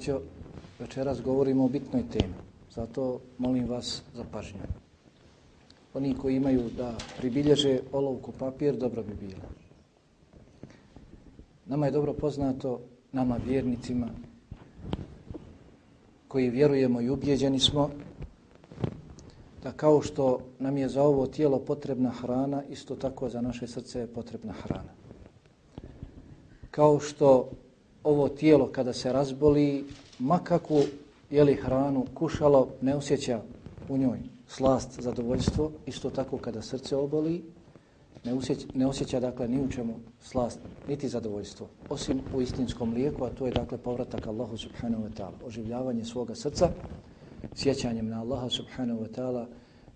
braćo, večeras govorimo o bitnoj temi. Zato molim vas za pažnju. Oni koji imaju da pribilježe olovku papir, dobro bi bilo. Nama je dobro poznato, nama vjernicima, koji vjerujemo i ubjeđeni smo, da kao što nam je za ovo tijelo potrebna hrana, isto tako za naše srce je potrebna hrana. Kao što ovo tijelo kada se razboli, makakvu jeli hranu, kušalo, ne osjeća u njoj slast, zadovoljstvo, isto tako kada srce oboli, ne osjeća, ne osjeća dakle ni u čemu slast, niti zadovoljstvo, osim u istinskom lijeku, a to je dakle povratak Allahu subhanahu wa ta'ala, oživljavanje svoga srca, sjećanjem na Allaha subhanahu wa ta'ala,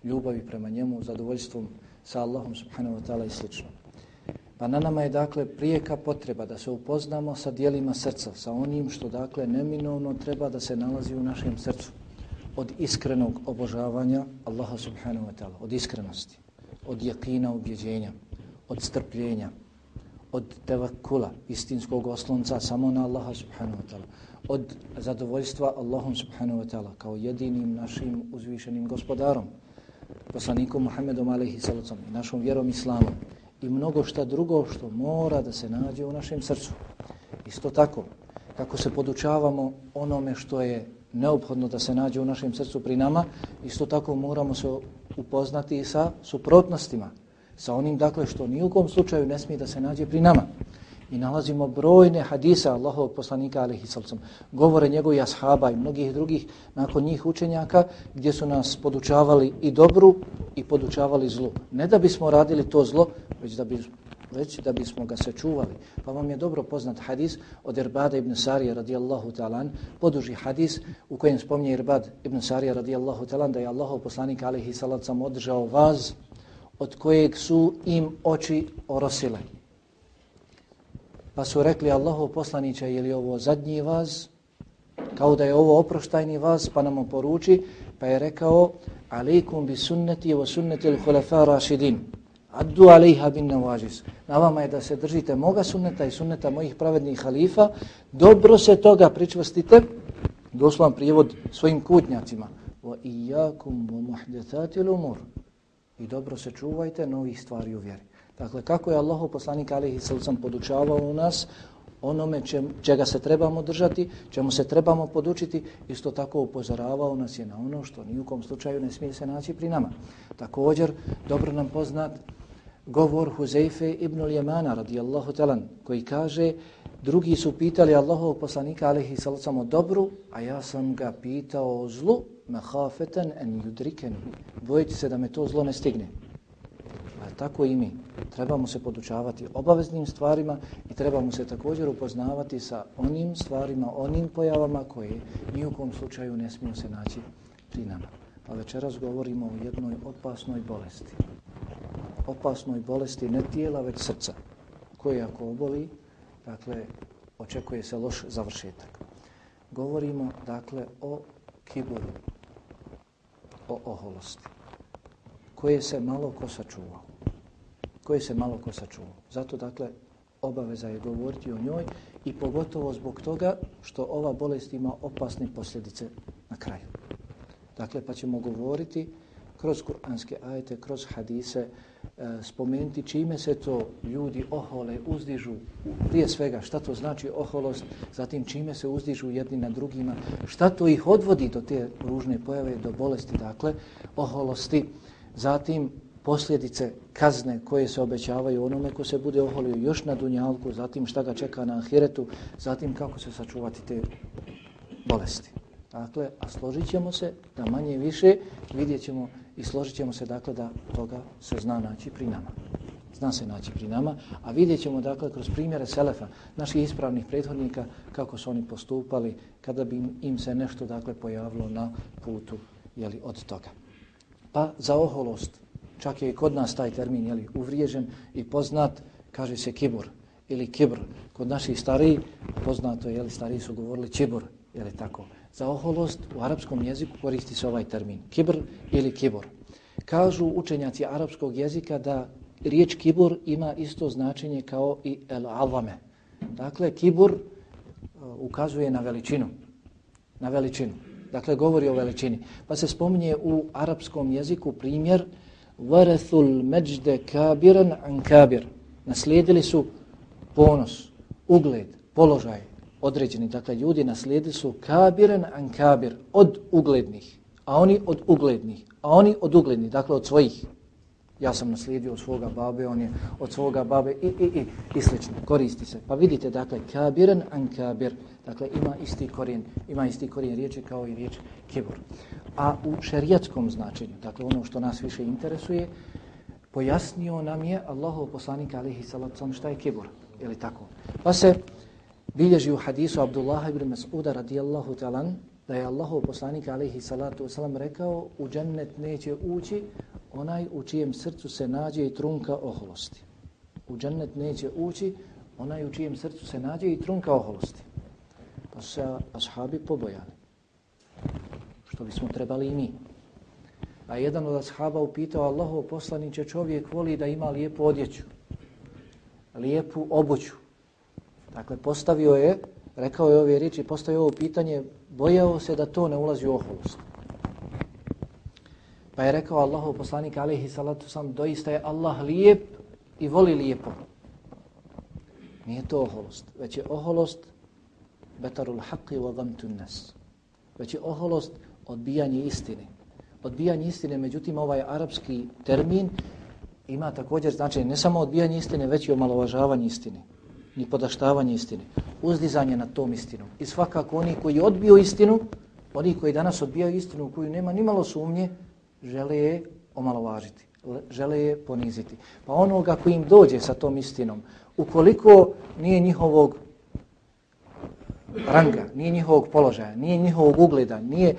ljubavi prema njemu, zadovoljstvom sa Allahom subhanahu wa ta'ala i slično. Pa na nama je dakle prijeka potreba da se upoznamo sa dijelima srca, sa onim što dakle neminovno treba da se nalazi u našem srcu. Od iskrenog obožavanja Allaha subhanahu wa ta'ala, od iskrenosti, od jakina ubjeđenja, od strpljenja, od tevakula, istinskog oslonca samo na Allaha subhanahu wa ta'ala, od zadovoljstva Allahom subhanahu wa ta'ala kao jedinim našim uzvišenim gospodarom, poslanikom Muhammedom alaihi salacom i našom vjerom islamom i mnogo šta drugo što mora da se nađe u našem srcu. Isto tako, kako se podučavamo onome što je neophodno da se nađe u našem srcu pri nama, isto tako moramo se upoznati sa suprotnostima, sa onim dakle što nijukom slučaju ne smije da se nađe pri nama i nalazimo brojne hadisa Allahovog poslanika alihi salcom, govore njegovih ashaba i mnogih drugih nakon njih učenjaka gdje su nas podučavali i dobru i podučavali zlu. Ne da bismo radili to zlo, već da, bismo već da bismo ga sačuvali. Pa vam je dobro poznat hadis od Irbada ibn Sarija radijallahu ta'ala, poduži hadis u kojem spomnje Irbad ibn Sarija radijallahu ta'ala da je Allahov poslanik alihi salcom održao vaz od kojeg su im oči orosile. Pa su rekli Allahov poslaniće, je li ovo zadnji vaz? Kao da je ovo oproštajni vaz, pa nam poruči. Pa je rekao, alaikum bi sunneti wa sunneti l-hulefa rašidin. Addu alejha bin navađis. Na vama je da se držite moga sunneta i sunneta mojih pravednih halifa. Dobro se toga pričvrstite. Doslovan prijevod svojim kutnjacima. Wa iyakum wa muhdathatil umur. I dobro se čuvajte novih stvari u vjeri. Dakle, kako je Allahov poslanik alihi sallam podučavao u nas onome čega se trebamo držati, čemu se trebamo podučiti, isto tako upozoravao nas je na ono što ni u kom slučaju ne smije se naći pri nama. Također, dobro nam poznat govor Huzeife ibn Ljemana radijallahu talan, koji kaže drugi su pitali Allahov poslanika alaihi sallam o dobru, a ja sam ga pitao o zlu, mehafetan en judriken. Bojite se da me to zlo ne stigne tako i mi. Trebamo se podučavati obaveznim stvarima i trebamo se također upoznavati sa onim stvarima, onim pojavama koje nijukom slučaju ne smiju se naći pri nama. Pa večeras govorimo o jednoj opasnoj bolesti. Opasnoj bolesti ne tijela, već srca, koje ako oboli, dakle, očekuje se loš završetak. Govorimo, dakle, o kiburu, o oholosti, koje se malo ko sačuvao koje se malo ko sačuvao. Zato, dakle, obaveza je govoriti o njoj i pogotovo zbog toga što ova bolest ima opasne posljedice na kraju. Dakle, pa ćemo govoriti kroz kuranske ajete, kroz hadise, E, spomenuti čime se to ljudi ohole, uzdižu, prije svega šta to znači oholost, zatim čime se uzdižu jedni na drugima, šta to ih odvodi do te ružne pojave, do bolesti, dakle, oholosti, zatim posljedice kazne koje se obećavaju onome ko se bude oholio još na dunjalku, zatim šta ga čeka na ahiretu, zatim kako se sačuvati te bolesti. Dakle, a složit ćemo se da manje više vidjet ćemo i složit ćemo se dakle da toga se zna naći pri nama. Zna se naći pri nama, a vidjet ćemo dakle kroz primjere Selefa, naših ispravnih prethodnika, kako su oni postupali kada bi im se nešto dakle pojavilo na putu jeli, od toga. Pa za oholost Čak je i kod nas taj termin jeli, uvriježen i poznat, kaže se kibur. ili kibr. Kod naših stariji, poznato je, jeli, stariji su govorili čibur, je li tako? Za oholost u arapskom jeziku koristi se ovaj termin, kibr ili kibor. Kažu učenjaci arapskog jezika da riječ kibur ima isto značenje kao i el avame. Dakle, kibur e, ukazuje na veličinu. Na veličinu. Dakle, govori o veličini. Pa se spominje u arapskom jeziku primjer varethul međde kabiran an kabir. Naslijedili su ponos, ugled, položaj određeni. Dakle, ljudi naslijedili su kabiran an kabir od uglednih, a oni od uglednih, a oni od uglednih, dakle od svojih. Ja sam naslijedio od svoga babe, on je od svoga babe i, i, i, i slično. Koristi se. Pa vidite, dakle, kabiran an kabir. Dakle, ima isti korijen, ima isti korijen riječi kao i riječ kibur. A u šerijatskom značenju, dakle, ono što nas više interesuje, pojasnio nam je Allahov poslanik alihi salatu šta je kibur. Je li tako? Pa se bilježi u hadisu Abdullah ibn Mas'uda radijallahu talan da je Allahov poslanik alaihi salatu wasalam rekao u džennet neće ući onaj u čijem srcu se nađe i trunka oholosti. U džennet neće ući onaj u čijem srcu se nađe i trunka oholosti. Pa se ashabi pobojali. Što bismo trebali i mi. A jedan od ashaba upitao Allahov poslaniće čovjek voli da ima lijepu odjeću. Lijepu obuću. Dakle, postavio je, rekao je ove riječi, postavio ovo pitanje, bojao se da to ne ulazi u oholost. Pa je rekao Allahu poslanik alaihi salatu sam, doista je Allah lijep i voli lijepo. Nije to oholost, već je oholost betarul haqi wa gamtun nas. Već je oholost odbijanje istine. Odbijanje istine, međutim, ovaj arapski termin ima također znači ne samo odbijanje istine, već i omalovažavanje istine ni podaštavanje istine, uzdizanje na tom istinu. I svakako oni koji odbiju istinu, oni koji danas odbijaju istinu u koju nema ni malo sumnje, žele je omalovažiti, žele je poniziti. Pa onoga koji im dođe sa tom istinom, ukoliko nije njihovog ranga, nije njihovog položaja, nije njihovog ugleda, nije,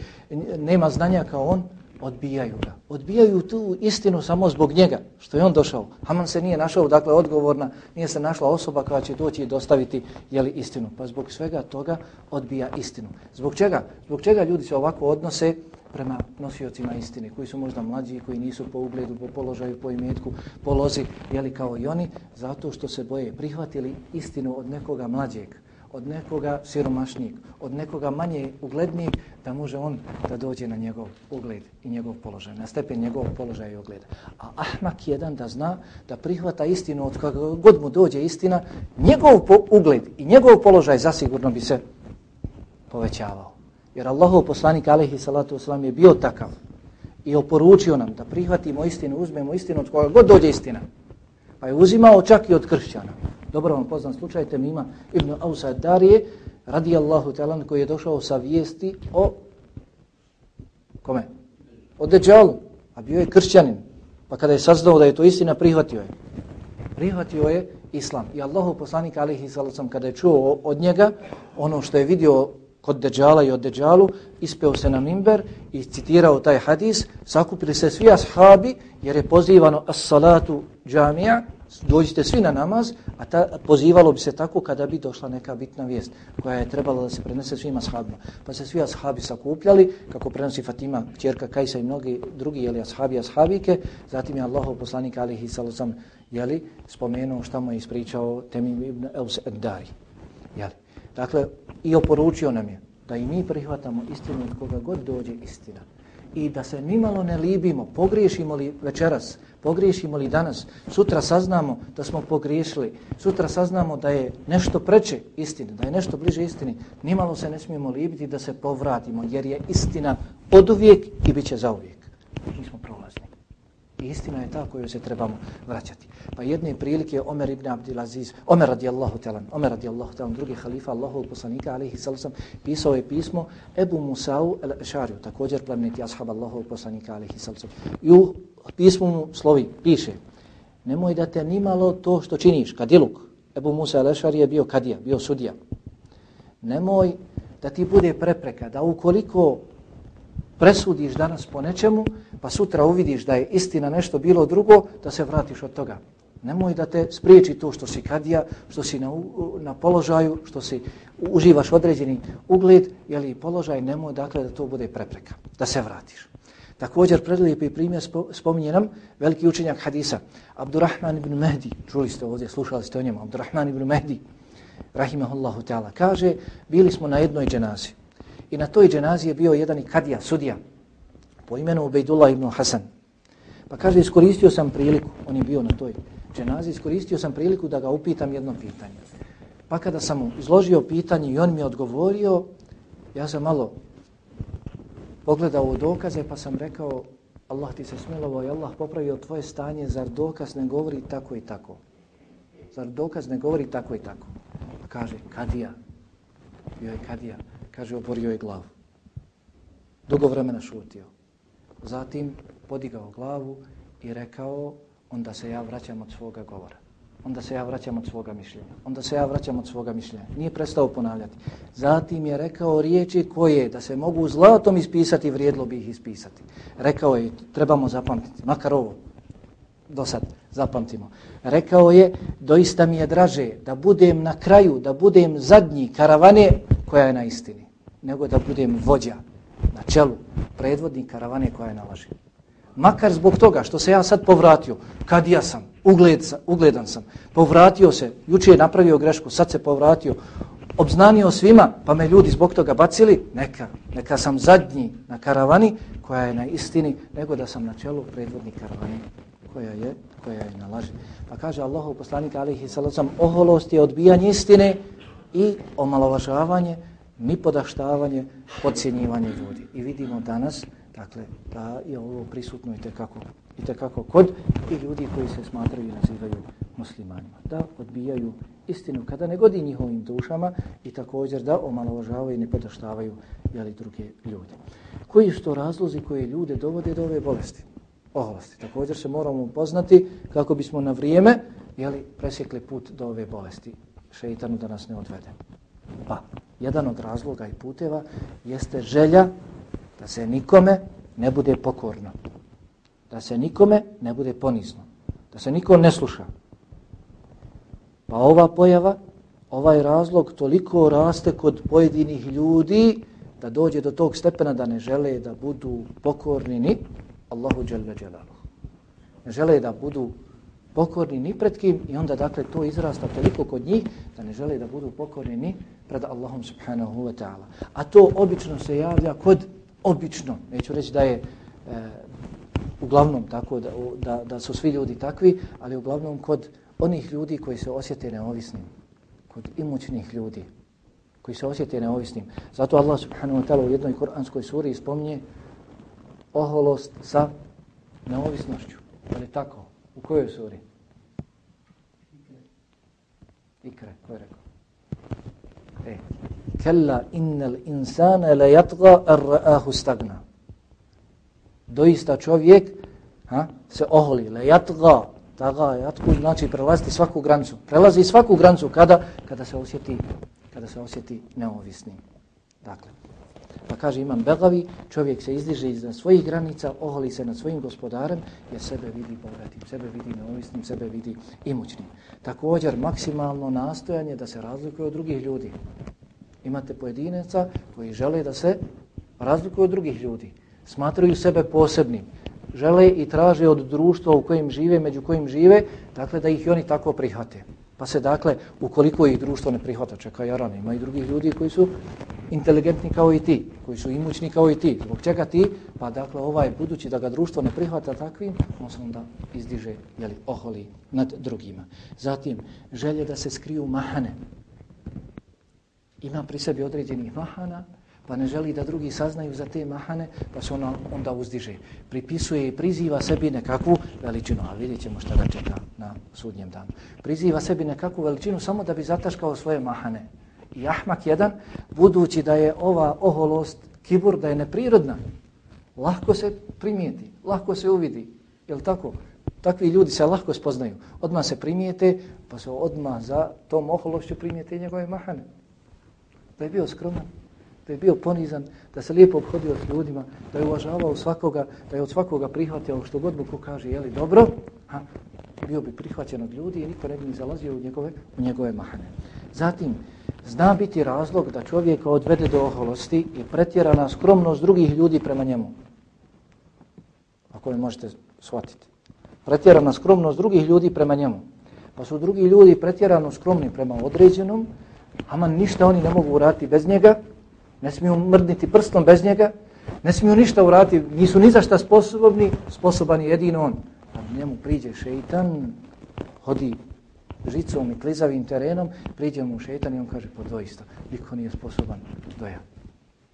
nema znanja kao on, odbijaju ga. Odbijaju tu istinu samo zbog njega, što je on došao. Haman se nije našao, dakle, odgovorna, nije se našla osoba koja će doći i dostaviti jeli, istinu. Pa zbog svega toga odbija istinu. Zbog čega? Zbog čega ljudi se ovako odnose prema nosiocima istine, koji su možda mlađi, koji nisu po ugledu, po položaju, po imetku, po lozi, jeli kao i oni, zato što se boje prihvatili istinu od nekoga mlađeg od nekoga siromašnijeg, od nekoga manje uglednijeg, da može on da dođe na njegov ugled i njegov položaj, na stepen njegovog položaja i ugleda. A Ahmak jedan da zna da prihvata istinu od kada god mu dođe istina, njegov ugled i njegov položaj zasigurno bi se povećavao. Jer Allahov poslanik alaihi salatu wasalam je bio takav i oporučio nam da prihvatimo istinu, uzmemo istinu od koga god dođe istina. Pa je uzimao čak i od kršćana. Dobro vam poznan slučaj Temima ibn Ausa Darije, radijallahu talan, koji je došao sa vijesti o kome? O Deđalu, a bio je kršćanin. Pa kada je saznao da je to istina, prihvatio je. Prihvatio je islam. I Allahu poslanik alihi sallam, kada je čuo od njega ono što je vidio kod Deđala i od Deđalu, ispeo se na mimber i citirao taj hadis, sakupili se svi ashabi, jer je pozivano as-salatu džamija, dođite svi na namaz, a ta, pozivalo bi se tako kada bi došla neka bitna vijest koja je trebala da se prenese svima ashabima. Pa se svi ashabi sakupljali, kako prenosi Fatima, čjerka Kajsa i mnogi drugi jeli, ashabi ashabike, zatim je Allahov poslanik alihi sallam jeli, spomenuo šta mu je ispričao Temim ibn Eus Eddari. Jeli. Dakle, i oporučio nam je da i mi prihvatamo istinu od koga god dođe istina. I da se nimalo ne libimo, pogriješimo li večeras, pogriješimo li danas, sutra saznamo da smo pogriješili, sutra saznamo da je nešto preče istine, da je nešto bliže istini, nimalo se ne smijemo libiti da se povratimo, jer je istina od uvijek i bit će za uvijek. Mi smo prolazni. I istina je ta koju se trebamo vraćati. Pa jedne prilike Omer ibn Abdelaziz, Omer radijallahu talan, Omer radijallahu talan, drugi halifa Allahov poslanika, alihi salusam, pisao je pismo Ebu Musa'u el-Ešariju, također plemeniti ashab Allahov poslanika, alihi salusam. I u pismu mu slovi, piše, nemoj da te nimalo to što činiš, kadiluk. Ebu Musa el-Ešari je bio kadija, bio sudija. Nemoj da ti bude prepreka, da ukoliko presudiš danas po nečemu, pa sutra uvidiš da je istina nešto bilo drugo, da se vratiš od toga. Nemoj da te spriječi to što si kadija, što si na, na položaju, što si uživaš određeni ugled, jeli položaj, nemoj dakle da to bude prepreka, da se vratiš. Također predlijepi primjer spominje nam veliki učenjak hadisa, Abdurrahman ibn Mehdi, čuli ste ovdje, slušali ste o njemu, Abdurrahman ibn Mehdi, rahimahullahu ta'ala, kaže, bili smo na jednoj dženazi i na toj dženazi je bio jedan i kadija, sudija, po imenu Ubejdullah ibn Hasan. Pa kaže, iskoristio sam priliku, on je bio na toj dženazi, iskoristio sam priliku da ga upitam jedno pitanje. Pa kada sam mu izložio pitanje i on mi je odgovorio, ja sam malo pogledao u dokaze pa sam rekao Allah ti se smilovao i Allah popravio tvoje stanje, zar dokaz ne govori tako i tako? Zar dokaz ne govori tako i tako? Pa kaže, kadija. Bio je kadija. Kaže, oborio je glavu. Dugo vremena šutio. Zatim podigao glavu i rekao, onda se ja vraćam od svoga govora onda se ja vraćam od svoga mišljenja. Onda se ja vraćam od svoga mišljenja. Nije prestao ponavljati. Zatim je rekao riječi koje da se mogu zlatom ispisati, vrijedlo bi ih ispisati. Rekao je, trebamo zapamtiti, makar ovo, do sad, zapamtimo. Rekao je, doista mi je draže da budem na kraju, da budem zadnji karavane koja je na istini, nego da budem vođa na čelu, predvodnik karavane koja je na laži. Makar zbog toga što se ja sad povratio, kad ja sam, ugled, ugledan sam, povratio se, juče je napravio grešku, sad se povratio, obznanio svima, pa me ljudi zbog toga bacili, neka, neka sam zadnji na karavani koja je na istini, nego da sam na čelu predvodnik karavani koja je, koja je na laži. Pa kaže Allahov poslanik alihi salacom, oholost je odbijanje istine i omalovažavanje, nipodaštavanje, ocjenjivanje ljudi. I vidimo danas, dakle, da je ovo prisutno i tekako i tekako kod i ljudi koji se smatraju i nazivaju muslimanima. Da odbijaju istinu kada ne godi njihovim dušama i također da omalovažavaju i nipodaštavaju jeli, druge ljude. Koji su to razlozi koje ljude dovode do ove bolesti? Oholosti. Također se moramo upoznati kako bismo na vrijeme jeli, presjekli put do ove bolesti. Šeitanu da nas ne odvede. Pa, jedan od razloga i puteva jeste želja da se nikome ne bude pokorno da se nikome ne bude ponizno, da se niko ne sluša. Pa ova pojava, ovaj razlog toliko raste kod pojedinih ljudi da dođe do tog stepena da ne žele da budu pokorni ni Allahu Đalve Đalalu. Ne žele da budu pokorni ni pred kim i onda dakle to izrasta toliko kod njih da ne žele da budu pokorni ni pred Allahom subhanahu wa ta'ala. A to obično se javlja kod obično, neću reći da je e, uglavnom tako da, da, da su svi ljudi takvi, ali uglavnom kod onih ljudi koji se osjete neovisnim, kod imućnih ljudi koji se osjete neovisnim. Zato Allah subhanahu wa ta'ala u jednoj kuranskoj suri spominje oholost sa neovisnošću. Je li tako? U kojoj suri? Ikra, ko je rekao? E, kella innal insana la yatgha ar ra'ahu stagna doista čovjek ha, se oholi, le jatga, taga, jatku, znači prelaziti svaku granicu. Prelazi svaku granicu kada, kada se osjeti kada se osjeti neovisnim. Dakle, pa kaže imam Begavi, čovjek se izdiže iznad svojih granica, oholi se nad svojim gospodarem, jer sebe vidi bogatim, sebe vidi neovisnim, sebe vidi imućnim. Također, maksimalno nastojanje da se razlikuje od drugih ljudi. Imate pojedineca koji žele da se razlikuje od drugih ljudi smatraju sebe posebnim, žele i traže od društva u kojem žive, među kojim žive, dakle da ih oni tako prihvate. Pa se dakle, ukoliko ih društvo ne prihvata, čeka jaran, ima i drugih ljudi koji su inteligentni kao i ti, koji su imućni kao i ti. Zbog čega ti? Pa dakle, ovaj, budući da ga društvo ne prihvata takvim, on se onda izdiže, jeli, oholi nad drugima. Zatim, želje da se skriju mahane. Ima pri sebi određenih mahana, pa ne želi da drugi saznaju za te mahane, pa se ona onda uzdiže. Pripisuje i priziva sebi nekakvu veličinu, a vidjet ćemo šta ga čeka na sudnjem danu. Priziva sebi nekakvu veličinu samo da bi zataškao svoje mahane. I Ahmak jedan, budući da je ova oholost kibur, da je neprirodna, lahko se primijeti, lahko se uvidi. Je tako? Takvi ljudi se lahko spoznaju. Odmah se primijete, pa se odmah za tom ohološću primijete njegove mahane. Da je bio skroman, da je bio ponizan, da se lijepo obhodio s ljudima, da je uvažavao svakoga, da je od svakoga prihvatio što god mu ko kaže, jeli dobro, a bio bi prihvaćen od ljudi i niko ne bi ni zalazio u njegove, u njegove mahane. Zatim, zna biti razlog da čovjeka odvede do oholosti i pretjerana skromnost drugih ljudi prema njemu. Ako mi možete shvatiti. Pretjerana skromnost drugih ljudi prema njemu. Pa su drugi ljudi pretjerano skromni prema određenom, ama ništa oni ne mogu uraditi bez njega, ne smiju mrdniti prstom bez njega, ne smiju ništa uraditi, nisu ni za šta sposobni, sposoban je jedino on. A njemu priđe šeitan, hodi žicom i klizavim terenom, priđe mu šeitan i on kaže, po doista, niko nije sposoban do ja.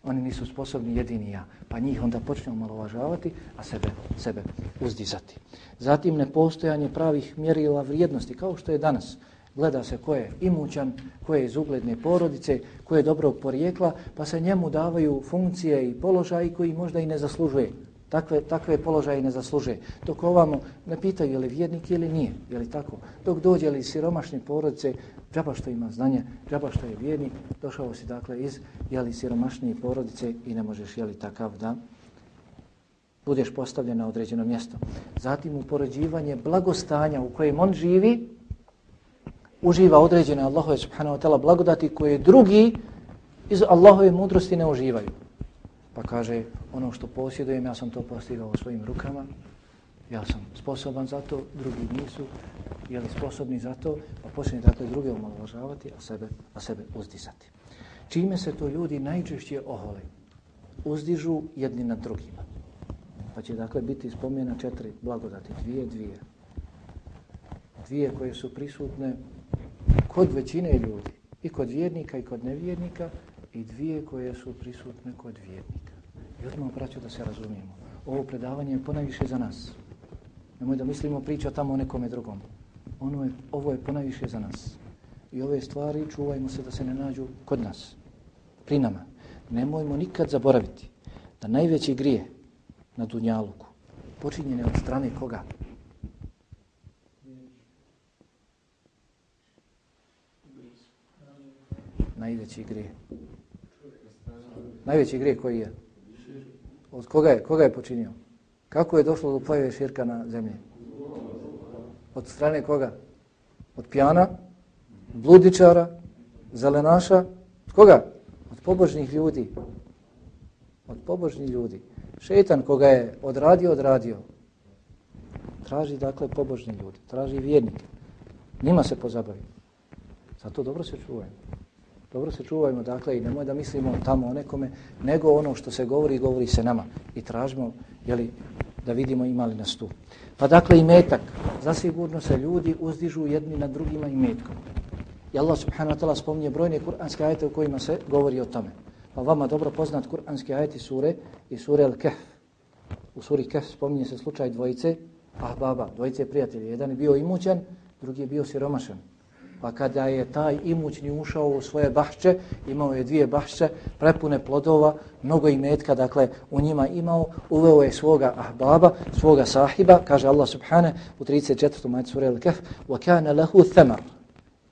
Oni nisu sposobni jedini ja. Pa njih onda počne malovažavati, a sebe, sebe uzdizati. Zatim nepostojanje pravih mjerila vrijednosti, kao što je danas. Gleda se ko je imućan, ko je iz ugledne porodice, ko je dobrog porijekla, pa se njemu davaju funkcije i položaji koji možda i ne zaslužuje. Takve, takve položaje ne zaslužuje. Dok ovamo ne pitaju je li vjernik ili nije, je li tako? Dok dođe li siromašne porodice, džaba što ima znanje, džaba što je vjernik, došao si dakle iz je li siromašnije porodice i ne možeš je li takav da budeš postavljen na određeno mjesto. Zatim upoređivanje blagostanja u kojem on živi, uživa određene Allahove subhanahu wa ta'ala blagodati koje drugi iz Allahove mudrosti ne uživaju. Pa kaže, ono što posjedujem, ja sam to postigao svojim rukama, ja sam sposoban za to, drugi nisu, jeli sposobni za to, pa počne dakle druge omalovažavati, a sebe, a sebe uzdizati. Čime se to ljudi najčešće ohole? Uzdižu jedni nad drugima. Pa će dakle biti spomena četiri blagodati, dvije, dvije. Dvije koje su prisutne kod većine ljudi, i kod vjernika i kod nevjernika, i dvije koje su prisutne kod vjernika. I odmah praću da se razumijemo. Ovo predavanje je ponajviše za nas. Nemoj da mislimo priča tamo o nekome drugom. Ono je, ovo je ponajviše za nas. I ove stvari čuvajmo se da se ne nađu kod nas, pri nama. Nemojmo nikad zaboraviti da najveći grije na Dunjaluku počinjene od strane koga? Najveći grije. Najveći grije koji je? Od koga je, koga je počinio? Kako je došlo do pojave širka na zemlji? Od strane koga? Od pjana, bludičara, zelenaša. Od koga? Od pobožnih ljudi. Od pobožnih ljudi. Šetan koga je odradio, odradio. Traži dakle pobožni ljudi. Traži vjernike. Nima se pozabavi. Zato dobro se čuvajmo. Dobro se čuvajmo, dakle, i nemoj da mislimo tamo o nekome, nego ono što se govori, govori se nama. I tražimo, jeli, da vidimo imali nas tu. Pa dakle, i metak. Zasigurno se ljudi uzdižu jedni na drugima i metkom. I Allah subhanahu wa ta'ala spominje brojne kuranske ajete u kojima se govori o tome. Pa vama dobro poznat kuranski ajeti sure i sure Al-Kahf. U suri Kahf spominje se slučaj dvojice, ah baba, dvojice prijatelji. Jedan je bio imućan, drugi je bio siromašan. Pa kada je taj imućni ušao u svoje bahče, imao je dvije bahče, prepune plodova, mnogo imetka, dakle, u njima imao, uveo je svoga ahbaba, svoga sahiba, kaže Allah subhane u 34. majt sura Al-Kahf, وَكَانَ لَهُ ثَمَرْ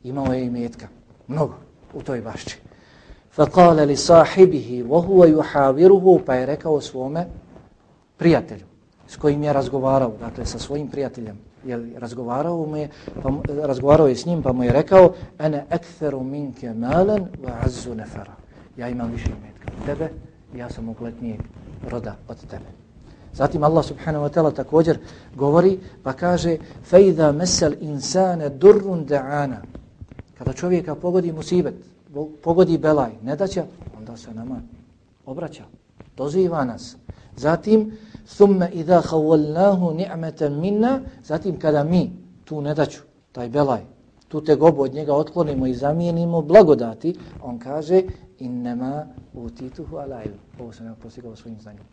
Imao je imetka, mnogo, u toj bahči. فَقَالَ لِصَاحِبِهِ وَهُوَ يُحَاوِرُهُ Pa je rekao svome prijatelju, s kojim je razgovarao, dakle, sa svojim prijateljem, je razgovarao mu je, pa razgovarao je s njim pa mu je rekao ene ektheru minke malen wa azzu nefera. Ja imam više imetka od tebe, ja sam ugledniji roda od tebe. Zatim Allah subhanahu wa ta'ala također govori pa kaže فَإِذَا mesel الْإِنسَانَ durrun da'ana. Kada čovjeka pogodi musibet, pogodi belaj, nedaća, onda se nama obraća, doziva nas. Zatim, Thumma idha khawalnahu ni'matan minna, zatim kada mi tu nedaću, taj belaj, tu tegobu od njega otklonimo i zamijenimo blagodati, on kaže innama utituhu ala ilm. Ovo sam ja postigao svojim znanjem.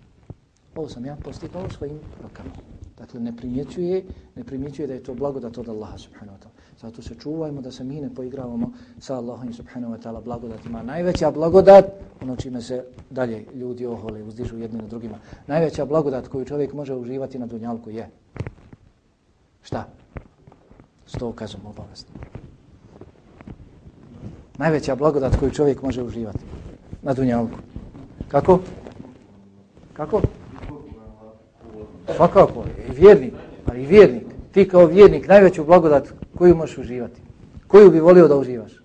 Ovo sam ja postigao svojim rukama. Dakle, ne primjećuje, ne primjećuje da je to blagodat od Allaha subhanahu wa ta'ala. Zato se čuvajmo da se mi ne poigravamo sa Allahom subhanahu wa ta'ala blagodatima. Najveća blagodat, ono čime se dalje ljudi ohole, uzdižu jedni na drugima. Najveća blagodat koju čovjek može uživati na dunjalku je šta? Sto ukazom obavezno. Najveća blagodat koju čovjek može uživati na dunjalku. Kako? Kako? Svakako, i vjernik, ali i vjernik Ti kao vjernik najveću blagodat koju možeš uživati? Koju bi volio da uživaš?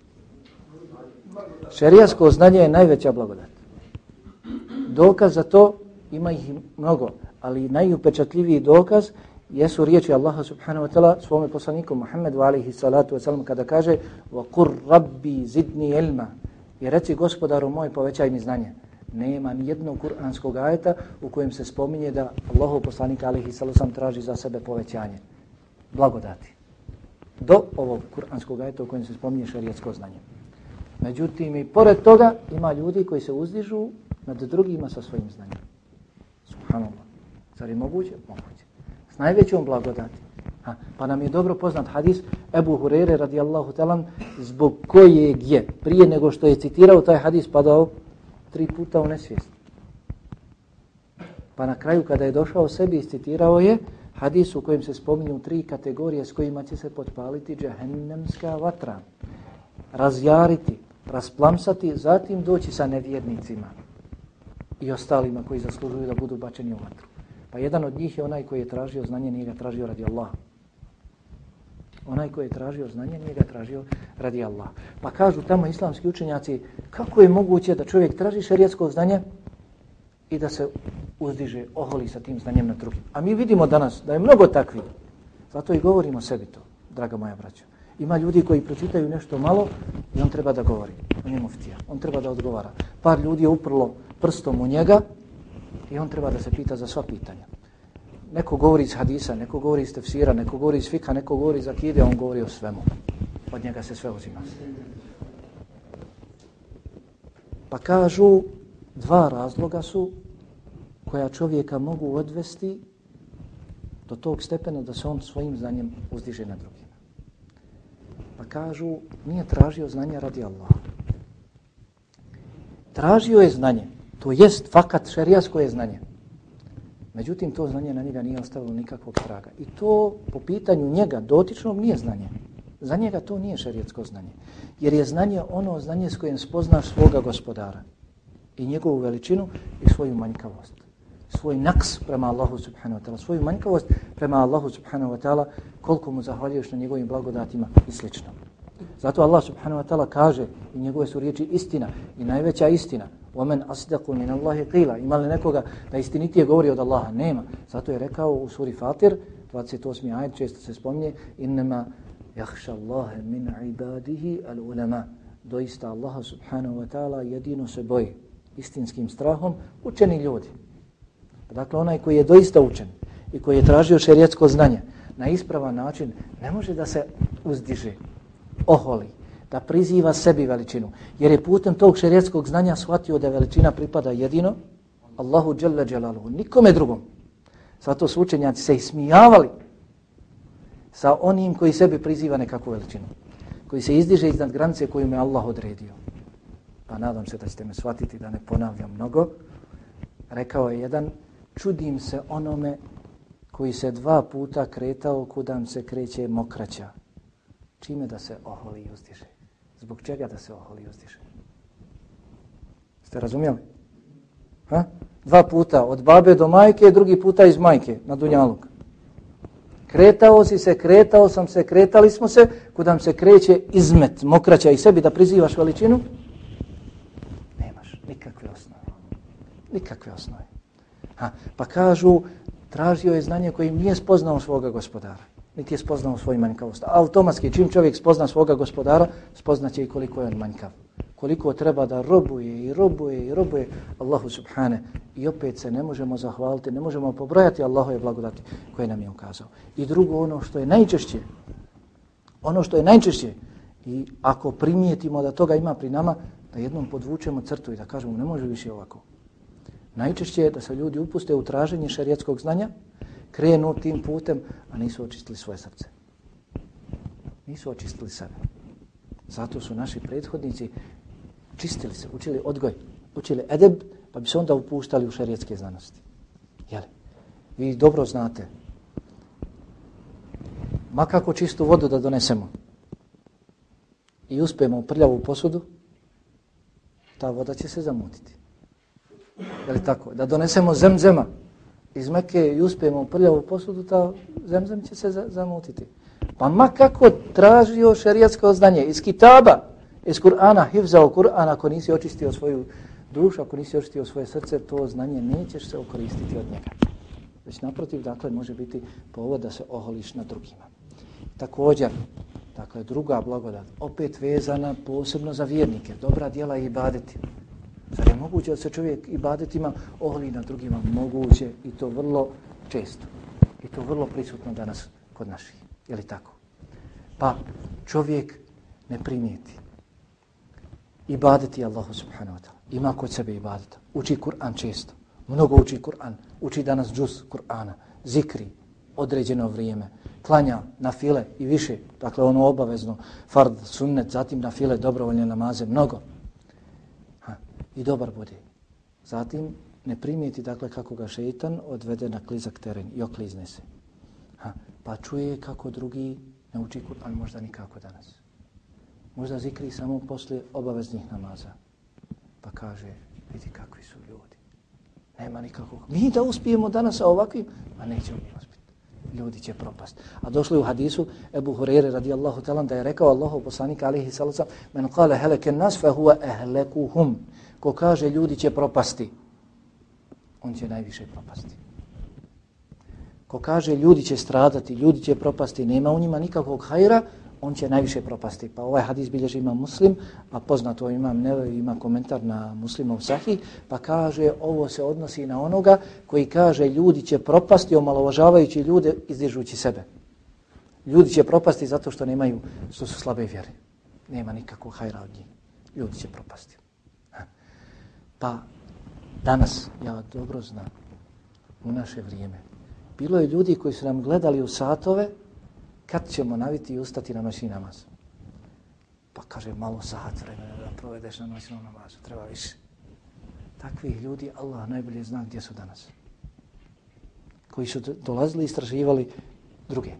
Šerijasko znanje je najveća blagodat. Dokaz za to ima ih mnogo, ali najupečatljiviji dokaz jesu riječi Allaha subhanahu wa ta'ala svome poslaniku Muhammedu alaihi salatu wa salam kada kaže وَقُرْ رَبِّي زِدْنِي ilma i reci gospodaru moj povećaj mi znanje. Nema ni jednog kuranskog ajeta u kojem se spominje da Allahu poslanik alaihi salatu wa traži za sebe povećanje. Blagodati. Do ovog kuranskog ajeta u kojem se spominje šarijetsko znanje. Međutim, i pored toga ima ljudi koji se uzdižu nad drugima sa svojim znanjem. Subhanallah. Zar je moguće? Moguće. S najvećom blagodati. Ha, pa nam je dobro poznat hadis Ebu Hurere radijallahu talan zbog kojeg je prije nego što je citirao taj hadis padao tri puta u nesvijest. Pa na kraju kada je došao sebi citirao je hadis u kojem se spominju tri kategorije s kojima će se potpaliti džahennemska vatra. Razjariti, rasplamsati, zatim doći sa nevjernicima i ostalima koji zaslužuju da budu bačeni u vatru. Pa jedan od njih je onaj koji je tražio znanje, nije ga tražio radi Allaha. Onaj koji je tražio znanje, nije ga tražio radi Allaha. Pa kažu tamo islamski učenjaci, kako je moguće da čovjek traži šarijetsko znanje i da se uzdiže, oholi sa tim znanjem na drugim. A mi vidimo danas da je mnogo takvi. Zato i govorimo sebi to, draga moja braća. Ima ljudi koji pročitaju nešto malo i on treba da govori. On je muftija. On treba da odgovara. Par ljudi je uprlo prstom u njega i on treba da se pita za sva pitanja. Neko govori iz hadisa, neko govori iz tefsira, neko govori iz fika, neko govori iz akide, on govori o svemu. Od njega se sve uzima. Pa kažu, dva razloga su koja čovjeka mogu odvesti do tog stepena da se on svojim znanjem uzdiže na drugima. Pa kažu, nije tražio znanja radi Allaha. Tražio je znanje To jest fakat šerijasko je znanje. Međutim, to znanje na njega nije ostavilo nikakvog traga. I to po pitanju njega dotičnog nije znanje. Za njega to nije šerijetsko znanje. Jer je znanje ono znanje s kojim spoznaš svoga gospodara. I njegovu veličinu i svoju manjkavost Svoj naks prema Allahu subhanahu wa ta'ala. Svoju manjkavost prema Allahu subhanahu wa ta'ala koliko mu zahvaljuješ na njegovim blagodatima i slično. Zato Allah subhanahu wa ta'ala kaže i njegove su riječi istina i najveća istina وَمَنْ أَصْدَقُ مِنَ اللَّهِ قِيلَ Ima li nekoga da istinitije govori od Allaha? Nema. Zato je rekao u suri Fatir, 28. ajed, često se spominje, إِنَّمَا يَخْشَ اللَّهَ مِنْ عِبَادِهِ الْعُلَمَا Doista Allaha subhanahu wa ta'ala jedino se boji istinskim strahom učeni ljudi. Dakle, onaj koji je doista učen i koji je tražio šerijetsko znanje na ispravan način, ne može da se uzdiže, oholi, da priziva sebi veličinu. Jer je putem tog šerijetskog znanja shvatio da veličina pripada jedino Allahu Đalla Jalaluhu, nikome drugom. Zato su učenjaci se ismijavali sa onim koji sebi priziva nekakvu veličinu. Koji se izdiže iznad granice koju me Allah odredio. Pa nadam se da ćete me shvatiti da ne ponavljam mnogo. Rekao je jedan, čudim se onome koji se dva puta kretao kudam se kreće mokraća. Čime da se oholi i uzdiže? Zbog čega da se oholi uzdiše? Ste razumjeli? Ha? Dva puta, od babe do majke, drugi puta iz majke, na Dunjaluk. Kretao si se, kretao sam se, kretali smo se, kudam se kreće izmet, mokraća i sebi da prizivaš veličinu, nemaš nikakve osnove. Nikakve osnove. Ha, pa kažu, tražio je znanje kojim nije spoznao svoga gospodara niti je spoznao svoj manjkavost. Automatski, čim čovjek spozna svoga gospodara, spoznaće i koliko je on manjkav. Koliko treba da robuje i robuje i robuje Allahu subhane. I opet se ne možemo zahvaliti, ne možemo pobrojati Allahove blagodati koje nam je ukazao. I drugo, ono što je najčešće, ono što je najčešće, i ako primijetimo da toga ima pri nama, da jednom podvučemo crtu i da kažemo ne može više ovako. Najčešće je da se ljudi upuste u traženje šarijetskog znanja, krenu tim putem, a nisu očistili svoje srce. Nisu očistili sebe. Zato su naši prethodnici čistili se, učili odgoj, učili edeb, pa bi se onda upuštali u šarijetske znanosti. Jeli? Vi dobro znate, ma kako čistu vodu da donesemo i uspijemo u prljavu posudu, ta voda će se zamutiti. Je li tako? Da donesemo zemzema, iz Mekke i uspijemo prljavu posudu, ta zemzem će se zamutiti. Pa ma kako tražio šerijatsko znanje iz kitaba, iz Kur'ana, hivzao Kur'an, ako nisi očistio svoju dušu, ako nisi očistio svoje srce, to znanje nećeš se okoristiti od njega. Već naprotiv, dakle, može biti povod da se oholiš na drugima. Također, dakle, druga blagodat, opet vezana posebno za vjernike, dobra djela i ibadeti. Zar je moguće da se čovjek ibadetima oholi na drugima? Moguće i to vrlo često. I to vrlo prisutno danas kod naših. Je li tako? Pa čovjek ne primijeti. Ibadeti Allahu subhanahu wa ta'ala. Ima kod sebe ibadeta. Uči Kur'an često. Mnogo uči Kur'an. Uči danas džus Kur'ana. Zikri određeno vrijeme. Klanja na file i više. Dakle, ono obavezno. Fard, sunnet, zatim na file, dobrovoljne namaze. Mnogo. I dobar bude. Zatim ne primijeti dakle kako ga šeitan odvede na klizak teren i oklizne se. Ha pa čuje kako drugi ne uči Kur'an možda nikako danas. Možda zikri samo posle obaveznih namaza. Pa kaže, vidi kakvi su ljudi. Nema nikakvog. Mi da uspijemo danas sa ovakvim, a nećemo mi uspjeti. Ljudi će propast. A došli u hadisu Ebu Hurere radijallahu talan da je rekao Allahu poslanik alihi salacom men kale heleke nas fe huwa ehlekuhum. Ko kaže ljudi će propasti, on će najviše propasti. Ko kaže ljudi će stradati, ljudi će propasti, nema u njima nikakvog hajra, on će najviše propasti. Pa ovaj hadis bilježi ima muslim, a poznato imam Neve, ima komentar na muslimov sahih, pa kaže ovo se odnosi na onoga koji kaže ljudi će propasti omalovažavajući ljude izdižući sebe. Ljudi će propasti zato što nemaju, što su slabe vjere. Nema nikakvog hajra od njih. Ljudi će propasti. Pa danas, ja dobro znam, u naše vrijeme, Bilo je ljudi koji su nam gledali u satove kad ćemo naviti i ustati na noćni namaz. Pa kaže, malo sat vremena da provedeš na noćnom namazu, treba više. Takvih ljudi, Allah najbolje zna gdje su danas. Koji su dolazili i istraživali druge.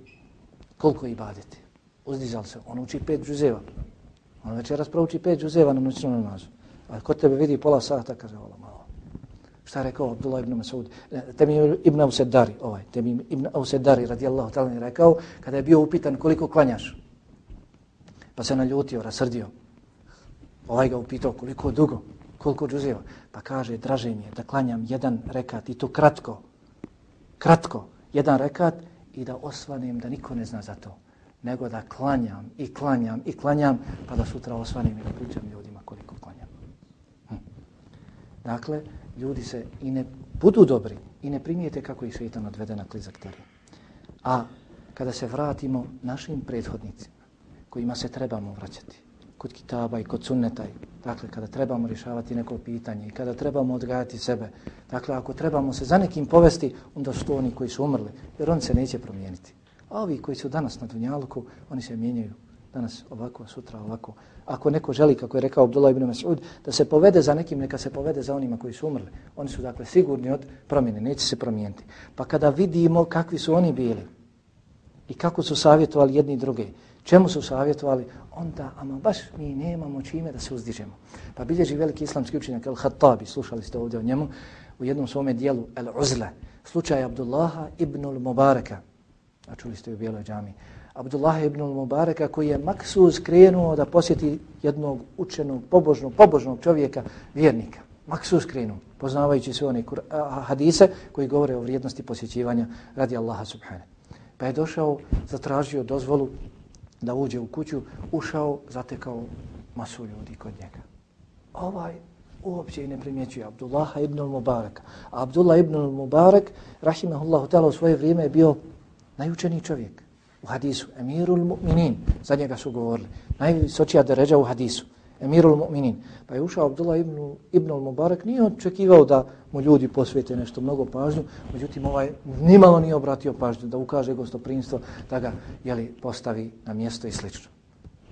Koliko ibadete? baditi? Uzdizali se. On uči pet džuzeva. On večeras prouči pet džuzeva na noćnom namazu. A kod tebe vidi pola sata, kaže, ola malo. Šta je rekao Abdullah ibn Mas'ud? E, Temim ibn Ausedari, ovaj, Temim ibn Ausedari radijallahu ta'ala je rekao kada je bio upitan koliko klanjaš. Pa se naljutio, rasrdio. Ovaj ga upitao koliko dugo, koliko džuzeva. Pa kaže, draže mi je da klanjam jedan rekat i to kratko, kratko, jedan rekat i da osvanim da niko ne zna za to. Nego da klanjam i klanjam i klanjam pa da sutra osvanim i da pričam ljudima koliko Dakle, ljudi se i ne budu dobri i ne primijete kako ih šeitan odvede na klizak teren. A kada se vratimo našim prethodnicima, kojima se trebamo vraćati, kod kitaba i kod sunneta, dakle, kada trebamo rješavati neko pitanje i kada trebamo odgajati sebe, dakle, ako trebamo se za nekim povesti, onda su to oni koji su umrli, jer on se neće promijeniti. A ovi koji su danas na Dunjaluku, oni se mijenjaju danas ovako, sutra ovako. Ako neko želi, kako je rekao Abdullah ibn Mas'ud, da se povede za nekim, neka se povede za onima koji su umrli. Oni su dakle sigurni od promjene, neće se promijeniti. Pa kada vidimo kakvi su oni bili i kako su savjetovali jedni druge, čemu su savjetovali, onda, ama baš mi nemamo čime da se uzdižemo. Pa bilježi veliki islamski učenjak Al-Hattabi, slušali ste ovdje o njemu, u jednom svome dijelu Al-Uzla, slučaj Abdullaha ibn al-Mubaraka, a čuli ste u Bijeloj džami, Abdullah ibn Mubareka koji je maksus krenuo da posjeti jednog učenog, pobožnog, pobožnog čovjeka, vjernika. Maksus krenuo, poznavajući sve one hadise koji govore o vrijednosti posjećivanja radi Allaha subhanahu. Pa je došao, zatražio dozvolu da uđe u kuću, ušao, zatekao masu ljudi kod njega. Ovaj uopće i ne primjećuje Abdullah ibn Mubareka. A Abdullah ibn Mubarek, rahimahullahu ta'ala, u svoje vrijeme je bio najučeniji čovjek u hadisu, emirul mu'minin, za njega su govorili, najvisočija deređa u hadisu, emirul mu'minin. Pa je ušao Abdullah ibn, ibn al-Mubarak, nije očekivao da mu ljudi posvijete nešto mnogo pažnju, međutim ovaj nimalo nije obratio pažnju da ukaže gostoprinstvo, da ga jeli, postavi na mjesto i slično.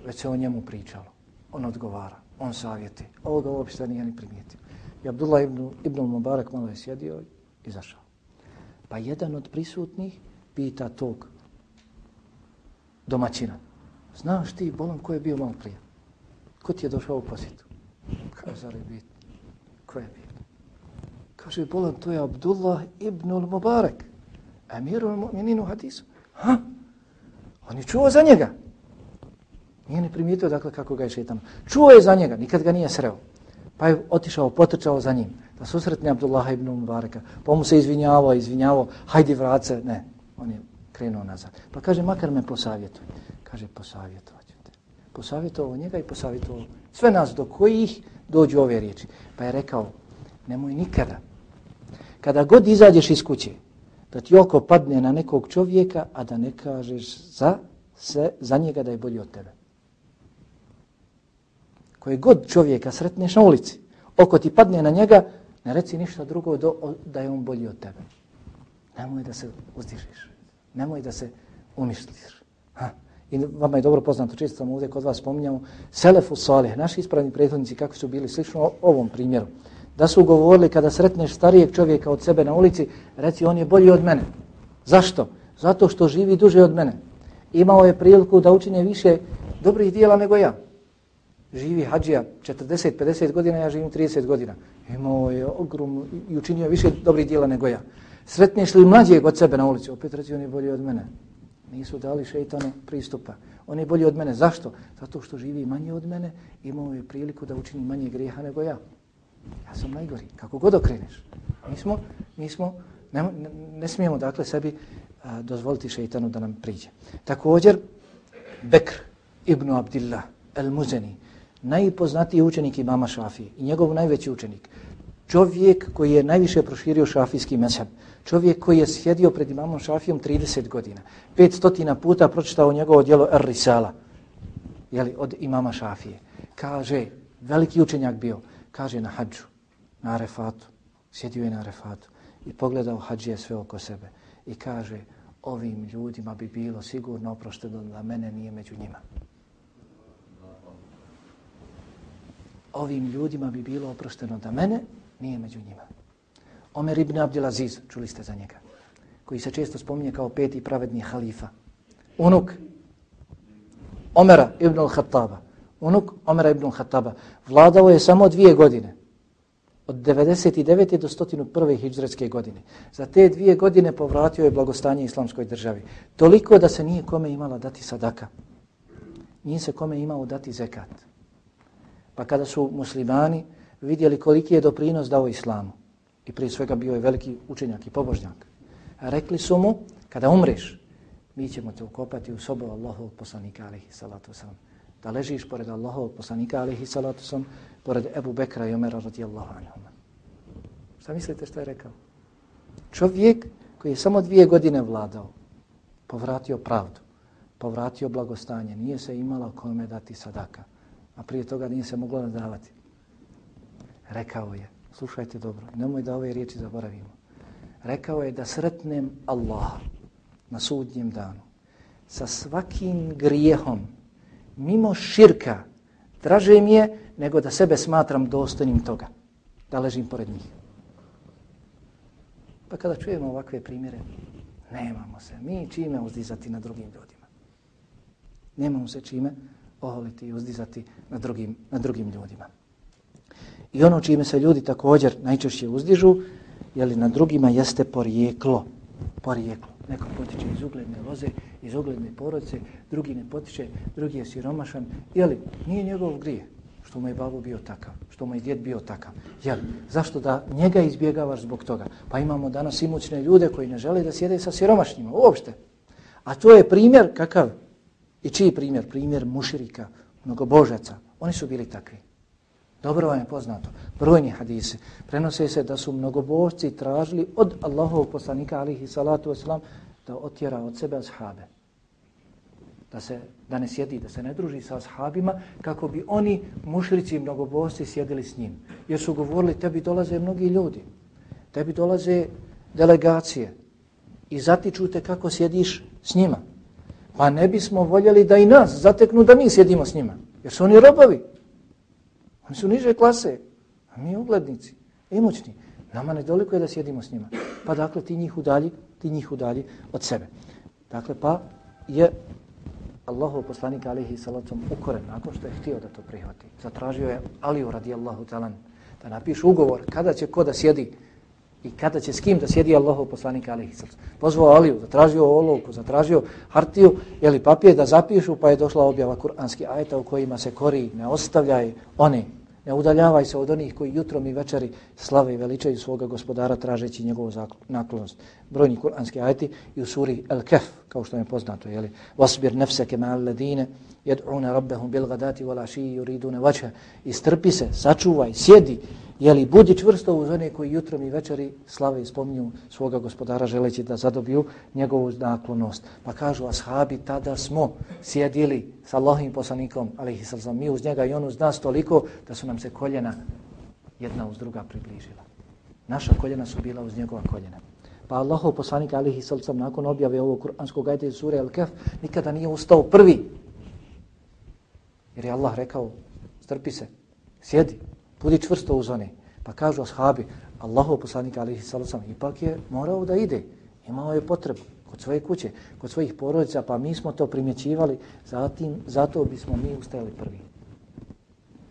Već se o njemu pričalo. On odgovara, on savjeti. Ovoga uopšte nije ni primijetio. I Abdullah ibn, ibn al-Mubarak malo je sjedio i izašao. Pa jedan od prisutnih pita tog domaćina. Znaš ti, bolam, ko je bio malo prije? Ko ti je došao u posjetu? Kaže, bi. Ko je bio? Kaže, bolan, to je Abdullah ibn al-Mubarak. Amiru al-Mu'minin u hadisu. Ha? On je čuo za njega. Nije ne primijetio dakle kako ga je šetan. Čuo je za njega, nikad ga nije sreo. Pa je otišao, potrčao za njim. Da susretne Abdullah ibn Mubaraka. Pa mu se izvinjavao, izvinjavao. Hajdi vrace. Ne, on je skrenuo nazad. Pa kaže, makar me posavjetuj. Kaže, posavjetovat ću te. Posavjetovao njega i posavjetovao sve nas do kojih dođu ove riječi. Pa je rekao, nemoj nikada. Kada god izađeš iz kuće, da ti oko padne na nekog čovjeka, a da ne kažeš za, se, za njega da je bolji od tebe. Koje god čovjeka sretneš na ulici, oko ti padne na njega, ne reci ništa drugo do, da je on bolji od tebe. Nemoj da se uzdižiš. Nemoj da se umišljiš. Ha. I vama je dobro poznato, često sam ovdje kod vas spominjamo, Selefu Salih, naši ispravni prethodnici, kako su bili slično ovom primjeru da su govorili kada sretneš starijeg čovjeka od sebe na ulici, reci on je bolji od mene. Zašto? Zato što živi duže od mene. Imao je priliku da učine više dobrih dijela nego ja. Živi hađija 40-50 godina, ja živim 30 godina. Imao je ogrom i učinio više dobrih dijela nego ja. Sretneš li mlađeg od sebe na ulici? Opet reći, on je bolji od mene. Nisu dali šeitanu pristupa. On je bolji od mene. Zašto? Zato što živi manje od mene, imao je priliku da učini manje grijeha nego ja. Ja sam najgori, kako god okreneš. Mi smo, mi smo ne, ne, ne smijemo dakle sebi a, dozvoliti šeitanu da nam priđe. Također, Bekr ibn Abdillah el-Muzeni, najpoznatiji učenik imama Šafije i njegov najveći učenik, čovjek koji je najviše proširio šafijski mezheb, čovjek koji je sjedio pred imamom Šafijom 30 godina, 500 puta pročitao njegovo djelo Ar Risala. jeli, od imama Šafije. Kaže, veliki učenjak bio, kaže na hađu, na arefatu, sjedio je na arefatu i pogledao hađije sve oko sebe i kaže ovim ljudima bi bilo sigurno oprošteno da mene nije među njima. Ovim ljudima bi bilo oprošteno da mene nije među njima. Omer ibn Abdelaziz, čuli ste za njega, koji se često spominje kao peti pravedni halifa. Unuk Omera ibn al-Khattaba, unuk Omera ibn al-Khattaba. vladao je samo dvije godine, od 99. do 101. hijđretske godine. Za te dvije godine povratio je blagostanje islamskoj državi. Toliko da se nije kome imala dati sadaka. Nije se kome imao dati zekat. Pa kada su muslimani vidjeli koliki je doprinos dao islamu, i prije svega bio je veliki učenjak i pobožnjak, rekli su mu, kada umreš, mi ćemo te ukopati u sobu Allahov poslanika, alihi salatu wasalam da ležiš pored Allahovog poslanika alihi salatu sam, pored Ebu Bekra i Omera radijallahu anhu. Šta mislite što je rekao? Čovjek koji je samo dvije godine vladao, povratio pravdu, povratio blagostanje, nije se imala kome dati sadaka, a prije toga nije se moglo nadavati. Rekao je, slušajte dobro, nemoj da ove riječi zaboravimo. Rekao je da sretnem Allaha na sudnjem danu sa svakim grijehom mimo širka draže mi je nego da sebe smatram dostojnim toga, da ležim pored njih. Pa kada čujemo ovakve primjere, nemamo se mi čime uzdizati na drugim ljudima. Nemamo se čime oholiti i uzdizati na drugim, na drugim ljudima. I ono čime se ljudi također najčešće uzdižu, jeli na drugima jeste porijeklo. Porijeklo. Neko potiče iz ugledne loze, iz ugledne porodice, drugi ne potiče, drugi je siromašan, jeli, nije njegov grije što mu je babo bio takav, što mu je djed bio takav. Jel, zašto da njega izbjegavaš zbog toga? Pa imamo danas imućne ljude koji ne žele da sjede sa siromašnjima, uopšte. A to je primjer kakav? I čiji primjer? Primjer muširika, mnogobožaca. Oni su bili takvi. Dobro vam je poznato. Brojni hadise prenose se da su mnogobožci tražili od Allahovog poslanika alihi salatu wasalam da otjera od sebe ashabe. Da, se, da ne sjedi, da se ne druži sa ashabima kako bi oni mušrici i mnogobožci sjedili s njim. Jer su govorili tebi dolaze mnogi ljudi, tebi dolaze delegacije i zatiču te kako sjediš s njima. Pa ne bismo voljeli da i nas zateknu da mi sjedimo s njima. Jer su oni robovi. Oni su niže klase, a mi uglednici, imućni. Nama nedoliko je da sjedimo s njima. Pa dakle, ti njih udalji, ti njih udalji od sebe. Dakle, pa je Allahov poslanik alihi salacom ukoren nakon što je htio da to prihvati. Zatražio je Aliju radijallahu talan da napiše ugovor kada će ko da sjedi I kada će s kim da sjedi Allahov poslanik alihi salacom. Pozvao Aliju, zatražio olovku, zatražio hartiju, ili papije da zapišu, pa je došla objava kuranski ajeta u kojima se kori, ne ostavljaj one Ne udaljavaj se od onih koji jutrom i večeri slave i veličaju svoga gospodara tražeći njegovu naklonost. Brojni kuranski ajeti i u suri El-Kef, kao što je poznato, jeli, Vasbir nefseke ma'al ladine, jed'una rabbehum bil gadati wal ashi yuriduna wajha. Istrpi se sačuvaj sjedi. Jeli budi čvrsto uz one koji jutrom i večeri slave i spominju svoga gospodara želeći da zadobiju njegovu naklonost. Pa kažu ashabi tada smo sjedili sa Allahim poslanikom alejhi sallam mi uz njega i on uz nas toliko da su nam se koljena jedna uz druga približila. Naša koljena su bila uz njegova koljena. Pa Allahov poslanik alihi sallam nakon objave ovog kuranskog ajde iz sure Al-Kaf nikada nije ustao prvi. Jer je Allah rekao, strpi se, sjedi, budi čvrsto uz one. Pa kažu ashabi, Allahov poslanik alihi sallam, ipak je morao da ide, imao je potrebu kod svoje kuće, kod svojih porodica, pa mi smo to primjećivali, zatim, zato bismo mi ustajali prvi.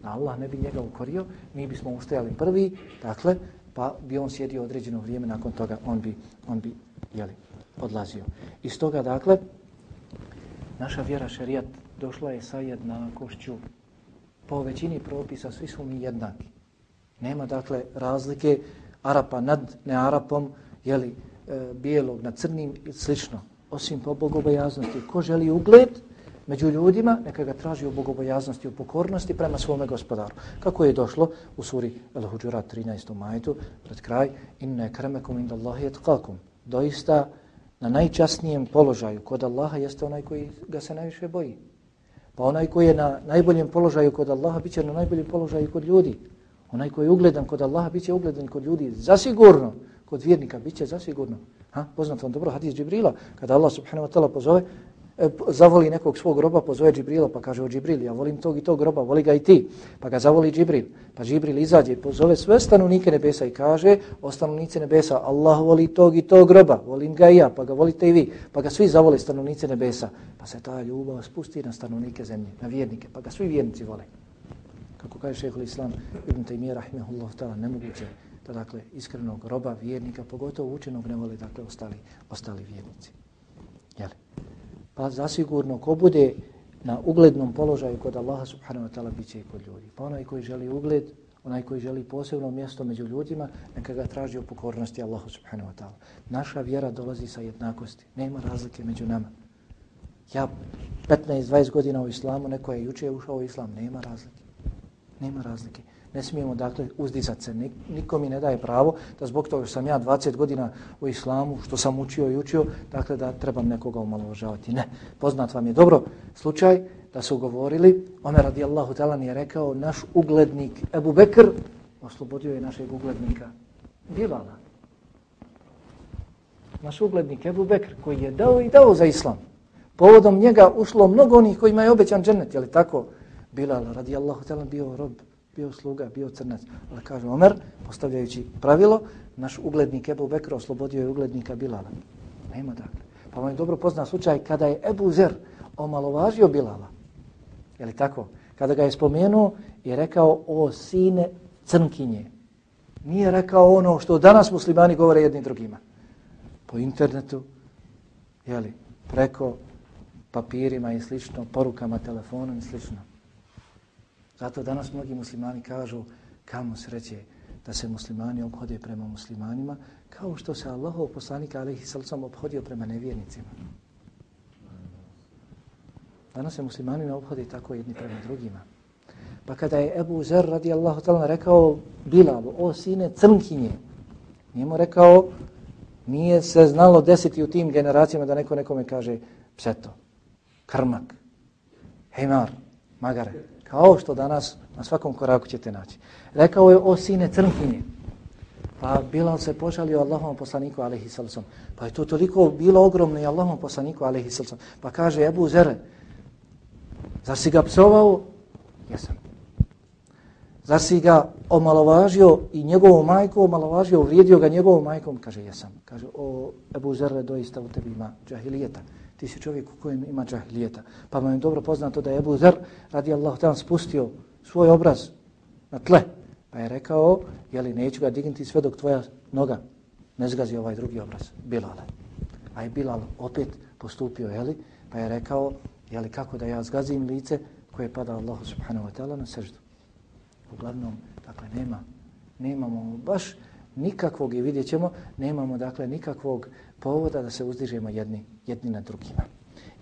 Allah ne bi njega ukorio, mi bismo ustajali prvi, dakle, pa bi on sjedio određeno vrijeme, nakon toga on bi, on bi jeli, odlazio. Iz toga, dakle, naša vjera šerijat došla je sa jednakošću. Po većini propisa svi smo mi jednaki. Nema dakle razlike Arapa nad nearapom, jeli, e, bijelog nad crnim i slično. Osim po bogobojaznosti. Ko želi ugled među ljudima, neka ga traži u bogobojaznosti, u pokornosti prema svome gospodaru. Kako je došlo u suri Al-Huđurat 13. majtu, pred kraj, inne kremekum inda Allahi et kalkum. Doista na najčasnijem položaju kod Allaha jeste onaj koji ga se najviše boji. Pa onaj koji je na najboljem položaju kod Allaha, bit će na najboljem položaju kod ljudi. Onaj koji je ugledan kod Allaha, bit će ugledan kod ljudi. Zasigurno, kod vjernika, bit će zasigurno. Ha? Poznat vam dobro hadis Džibrila, kada Allah subhanahu wa ta'ala pozove, E, zavoli nekog svog groba, pozove Džibrila, pa kaže o Džibril, ja volim tog i tog groba, voli ga i ti. Pa ga zavoli Džibril, pa Džibril izađe, pozove sve stanovnike nebesa i kaže o stanovnice nebesa, Allah voli tog i tog groba, volim ga i ja, pa ga volite i vi. Pa ga svi zavole stanovnice nebesa, pa se ta ljubav spusti na stanovnike zemlje, na vjernike, pa ga svi vjernici vole. Kako kaže šehol Islam, Ibn Taymiyyah, rahimahullah, ta'ala, nemoguće da dakle iskrenog roba, vjernika, pogotovo učenog, ne vole dakle ostali, ostali vjernici. Jeli? Pa zasigurno ko bude na uglednom položaju kod Allaha subhanahu wa ta'ala bit će i kod ljudi. Pa onaj koji želi ugled, onaj koji želi posebno mjesto među ljudima, neka ga traži o pokornosti Allahu subhanahu wa ta'ala. Naša vjera dolazi sa jednakosti. Nema razlike među nama. Ja 15-20 godina u islamu, neko je juče ušao u islam, nema razlike. Nema razlike. Ne smijemo dakle uzdizati se. Niko mi ne daje pravo da zbog toga što sam ja 20 godina u islamu, što sam učio i učio, dakle da trebam nekoga umalovažavati. Ne. Poznat vam je dobro slučaj da su govorili, Omer radijallahu ta'ala je rekao, naš uglednik Ebu Bekr oslobodio je našeg uglednika Bilala. Naš uglednik Ebu Bekr koji je dao i dao za islam. Povodom njega ušlo mnogo onih kojima je obećan džennet, je li tako? Bilal radijallahu ta'ala bio rob bio sluga, bio crnac. Ali kaže Omer, postavljajući pravilo, naš uglednik Ebu Bekra oslobodio je uglednika Bilala. Nema dakle. Pa vam je dobro pozna slučaj kada je Ebu Zer omalovažio Bilala. Je li tako? Kada ga je spomenuo i rekao o sine crnkinje. Nije rekao ono što danas muslimani govore jednim drugima. Po internetu, je li, preko papirima i slično, porukama, telefonom i slično. Zato danas mnogi muslimani kažu kamo sreće da se muslimani obhode prema muslimanima kao što se Allahov poslanik alaihi sallam obhodio prema nevjernicima. Danas se muslimani ne obhode tako jedni prema drugima. Pa kada je Ebu Zer radijallahu ta'ala rekao Bilalu, o sine crnkinje, nije mu rekao, nije se znalo desiti u tim generacijama da neko nekome kaže pseto, krmak, hejmar, magare. Kao što danas na svakom koraku ćete naći. Rekao je o sine crnkinje. Pa Bilal se požalio Allahom poslaniku alaihi sallam. Pa je to toliko bilo ogromno i Allahom poslaniku alaihi sallam. Pa kaže Ebu Zere, zar si ga psovao? Jesam. Zar si ga omalovažio i njegovu majku omalovažio, uvrijedio ga njegovom majkom? Kaže, jesam. Kaže, o Ebu Zerre, doista u tebi ima džahilijeta ti si čovjek u kojem ima džahlijeta. Pa vam je dobro poznato da je Ebu Zer radi Allah tam spustio svoj obraz na tle. Pa je rekao, jeli neću ga dignuti sve dok tvoja noga ne zgazi ovaj drugi obraz, Bilale. A je Bilal opet postupio, jeli, pa je rekao, jeli, kako da ja zgazim lice koje pada Allahu subhanahu wa ta'ala na seždu. Uglavnom, dakle, nema, nemamo baš nikakvog, i vidjet ćemo, nemamo, dakle, nikakvog povoda da se uzdižemo jedni, jedni na drugima.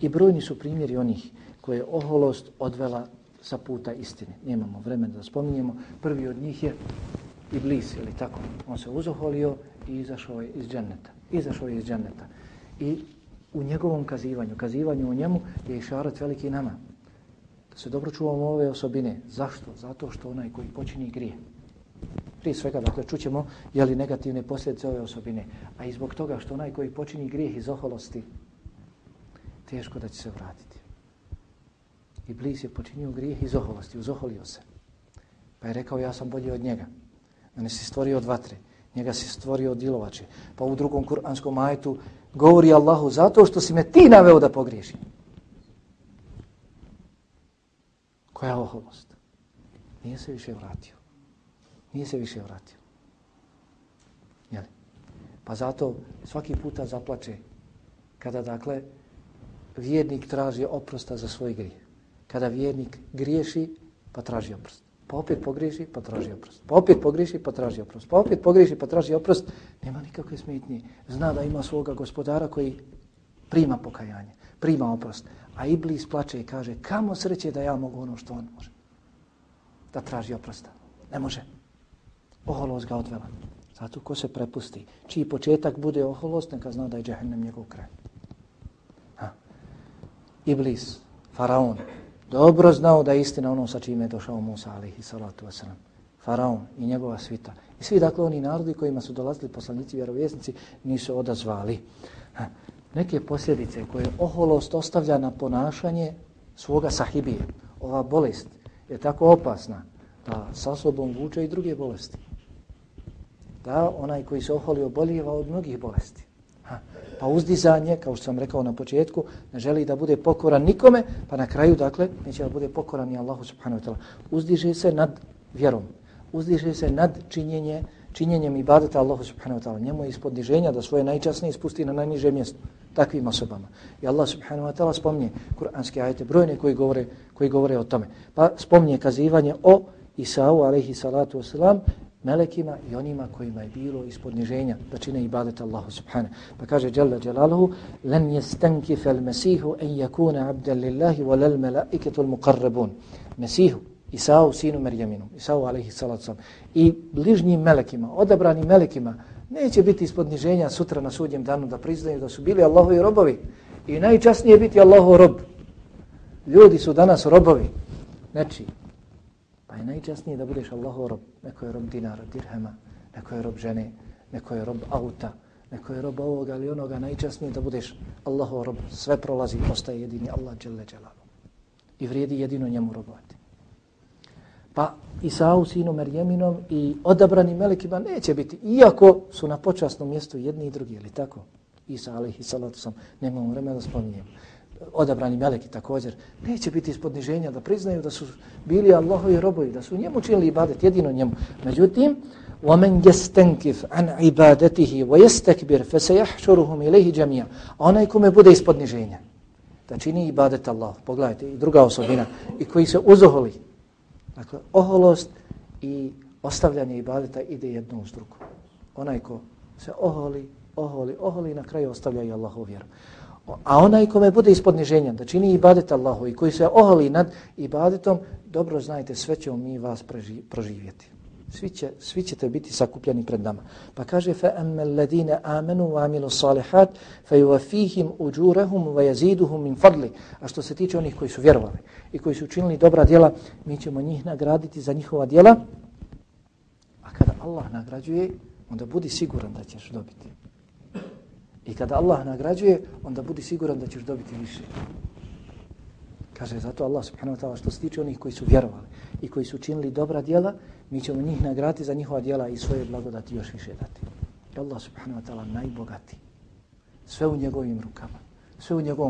I brojni su primjeri onih koje je oholost odvela sa puta istine. Nemamo vremena da spominjemo. Prvi od njih je Iblis, ili tako. On se uzoholio i izašao je iz dženneta. Izašao je iz dženneta. I u njegovom kazivanju, kazivanju o njemu je išarat šarat veliki nama. Da se dobro čuvamo ove osobine. Zašto? Zato što onaj koji počini grije. Prije svega, dakle, čućemo je li negativne posljedice ove osobine. A i zbog toga što onaj koji počini grijeh iz oholosti, teško da će se vratiti. Iblis je počinio grijeh iz oholosti, uzoholio se. Pa je rekao, ja sam bolji od njega. Mene si stvorio od vatre, njega si stvorio od dilovače. Pa u drugom kuranskom ajetu govori Allahu zato što si me ti naveo da pogriješim. Koja oholost? Nije se više vratio. Nije se više vratio. Jeli? Pa zato svaki puta zaplače kada, dakle, vjernik traži oprosta za svoj grije. Kada vjernik griješi, pa traži oprost. Pa opet pogriješi, pa traži oprost. Pa opet pogriješi, pa traži oprost. Pa opet pogriješi, pa traži oprost. Nema nikakve smetnje. Zna da ima svoga gospodara koji prima pokajanje, prima oprost. A Iblis plače i kaže, kamo sreće da ja mogu ono što on može. Da traži oprosta. Ne može. Oholost ga odvela. Zato ko se prepusti, čiji početak bude oholost, neka zna da je džahennem njegov kraj. Iblis, faraon, dobro znao da je istina ono sa čime je došao Musa alihi salatu wasalam. Faraon i njegova svita. I svi dakle oni narodi kojima su dolazili poslanici vjerovjesnici nisu odazvali. Ha. Neke posljedice koje oholost ostavlja na ponašanje svoga sahibije. Ova bolest je tako opasna da sa sobom vuče i druge bolesti. Da onaj koji se oholio boljeva od mnogih bolesti. Ha. Pa uzdizanje, kao što sam rekao na početku, ne želi da bude pokoran nikome, pa na kraju, dakle, neće da bude pokoran i Allahu subhanahu wa ta'ala. Uzdiže se nad vjerom. Uzdiže se nad činjenje, činjenjem ibadeta Allahu subhanahu wa ta'ala. Njemu je ispod niženja da svoje najčasnije ispusti na najniže mjesto takvim osobama. I Allah subhanahu wa ta'ala spomnije kuranske ajete brojne koji govore, koji govore o tome. Pa spomnije kazivanje o Isau alaihi salatu wasalam melekima i onima kojima je bilo ispod niženja da čine ibadet Allahu subhanahu. Pa kaže Jalla Jalaluhu لن يستنكف المسيح أن يكون عبدا لله ولا الملائكة المقربون مسيح Isau sinu Merjeminu, Isau alaihi salatu sam, i bližnjim melekima, odabranim melekima, neće biti ispod niženja sutra na sudnjem danu da priznaju da su bili Allahovi robovi. I najčasnije biti Allahov rob. Ljudi su danas robovi. Znači, Pa je najčasnije da budeš Allahov rob. Neko je rob dinara, dirhema, neko je rob žene, neko je rob auta, neko je rob ovoga ili onoga. Najčasnije da budeš Allahov rob. Sve prolazi, postaje jedini Allah dželle dželalu. I vrijedi jedino njemu robovati. Pa Isau sinu Merjeminom i odabrani melekima neće biti, iako su na počasnom mjestu jedni i drugi, ili tako? Isa alaihi salatu sam, nemamo vremena da spominjemo odabrani meleki također, neće biti ispod niženja da priznaju da su bili Allahovi robovi, da su njemu činili ibadet, jedino njemu. Međutim, وَمَنْ يَسْتَنْكِفْ عَنْ عِبَادَتِهِ وَيَسْتَكْبِرْ فَسَيَحْشُرُهُمْ إِلَيْهِ جَمِيعًا Onaj kome bude ispod niženja, da čini ibadet Allah, pogledajte, i druga osobina, i koji se uzoholi, dakle, oholost i ostavljanje ibadeta ide jedno uz drugo. Onaj ko se oholi, oholi, oholi, na kraju ostavlja i Allahu vjeru. A onaj kome bude ispod niženja, da čini ibadet Allahu i koji se oholi nad ibadetom, dobro znajte, sve ćemo mi vas proživjeti. Svi, će, svi ćete biti sakupljeni pred nama. Pa kaže, فَأَمَّ الَّذِينَ آمَنُوا وَعَمِلُوا صَالِحَاتِ فَيُوَفِيهِمْ أُجُورَهُمْ وَيَزِيدُهُمْ مِنْ فَضْلِ A što se tiče onih koji su vjerovali i koji su učinili dobra djela, mi ćemo njih nagraditi za njihova djela. A kada Allah nagrađuje, onda budi siguran da ćeš dobiti. I kada Allah nagrađuje, onda budi siguran da ćeš dobiti više. Kaže, zato Allah subhanahu wa ta'ala što se tiče onih koji su vjerovali i koji su činili dobra djela, mi ćemo njih nagrati za njihova djela i svoje blagodati još više dati. Allah subhanahu wa ta'ala najbogati. Sve u njegovim rukama. Sve u njegovom